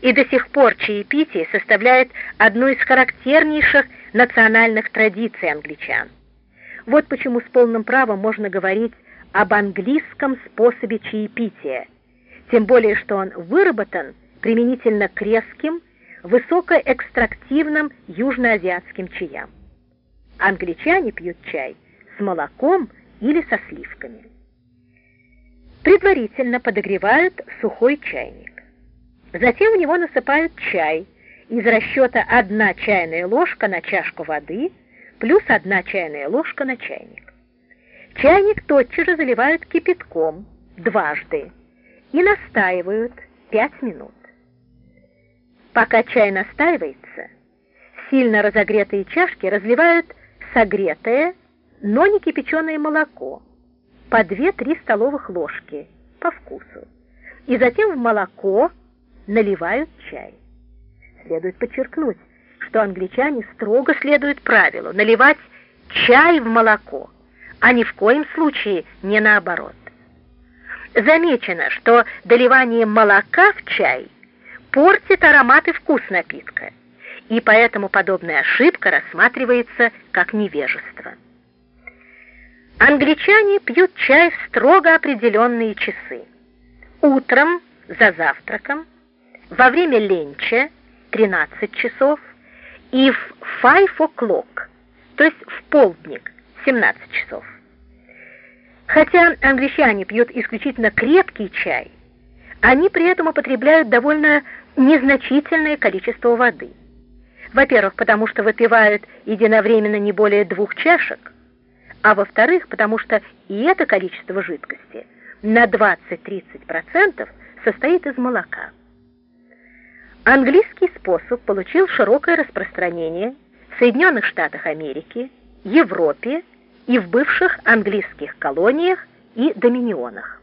и до сих пор чаепитие составляет одну из характернейших национальных традиций англичан. Вот почему с полным правом можно говорить об английском способе чаепития, тем более что он выработан применительно к резким, высокоэкстрактивным южноазиатским чаям. Англичане пьют чай с молоком или со сливками. Предварительно подогревают сухой чайник. Затем в него насыпают чай из расчета 1 чайная ложка на чашку воды плюс 1 чайная ложка на чайник. Чайник тотчас же заливают кипятком дважды и настаивают 5 минут. Пока чай настаивается, сильно разогретые чашки разливают согретое, но не кипяченое молоко по 2-3 столовых ложки по вкусу. И затем в молоко наливают чай. Следует подчеркнуть, что англичане строго следуют правилу наливать чай в молоко, а ни в коем случае не наоборот. Замечено, что доливание молока в чай портит аромат и вкус напитка, и поэтому подобная ошибка рассматривается как невежество. Англичане пьют чай в строго определенные часы. Утром, за завтраком, во время ленча 13 часов и в 5 o'clock, то есть в полдник 17 часов. Хотя англичане пьют исключительно крепкий чай, они при этом употребляют довольно незначительное количество воды. Во-первых, потому что выпивают единовременно не более двух чашек, а во-вторых, потому что и это количество жидкости на 20-30% состоит из молока. Английский способ получил широкое распространение в Соединенных Штатах Америки, Европе и в бывших английских колониях и доминионах.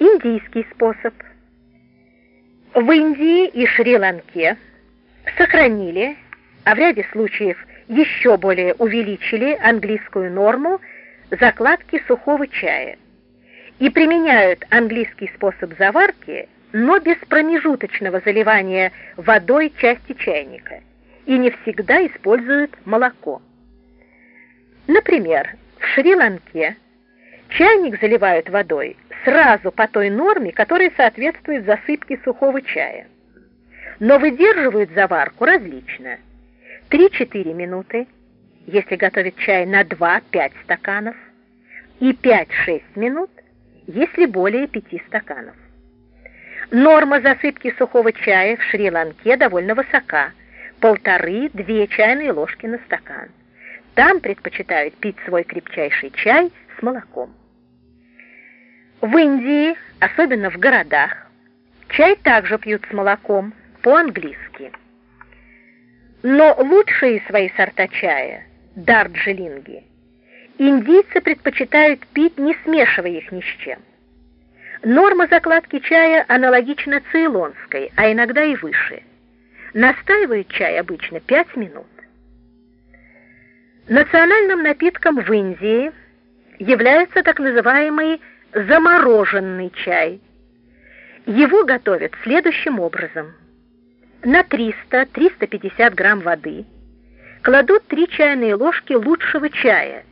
Индийский способ. В Индии и Шри-Ланке сохранили, а в ряде случаев еще более увеличили английскую норму закладки сухого чая и применяют английский способ заварки, но без промежуточного заливания водой части чайника и не всегда используют молоко. Например, в Шри-Ланке чайник заливают водой сразу по той норме, которая соответствует засыпке сухого чая. Но выдерживают заварку различно. 3-4 минуты, если готовить чай на 2-5 стаканов, и 5-6 минут, если более 5 стаканов. Норма засыпки сухого чая в Шри-Ланке довольно высока, полторы-две чайные ложки на стакан. Там предпочитают пить свой крепчайший чай с молоком. В Индии, особенно в городах, чай также пьют с молоком, по-английски. Но лучшие свои сорта чая, дарджилинги, индийцы предпочитают пить, не смешивая их ни с чем. Норма закладки чая аналогична цейлонской, а иногда и выше. Настаивают чай обычно 5 минут. Национальным напитком в Индии является так называемый замороженный чай. Его готовят следующим образом. На 300-350 грамм воды кладут 3 чайные ложки лучшего чая,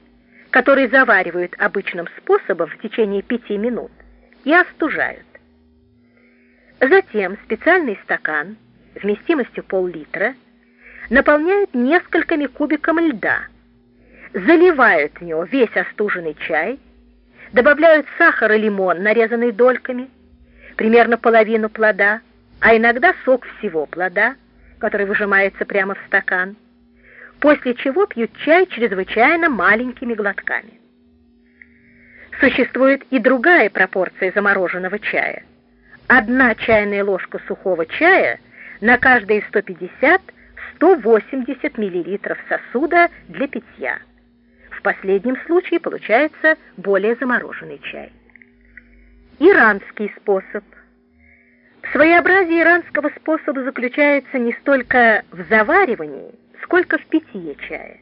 который заваривают обычным способом в течение 5 минут и остужают. Затем специальный стакан вместимостью пол-литра наполняют несколькими кубиками льда, заливают в него весь остуженный чай добавляют сахар и лимон, нарезанный дольками, примерно половину плода, а иногда сок всего плода, который выжимается прямо в стакан, после чего пьют чай чрезвычайно маленькими глотками. Существует и другая пропорция замороженного чая. Одна чайная ложка сухого чая на каждые 150-180 мл сосуда для питья последнем случае получается более замороженный чай. Иранский способ. Своеобразие иранского способа заключается не столько в заваривании, сколько в питье чая.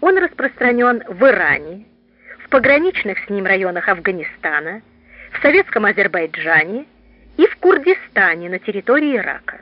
Он распространен в Иране, в пограничных с ним районах Афганистана, в советском Азербайджане и в Курдистане. На территории Ирака.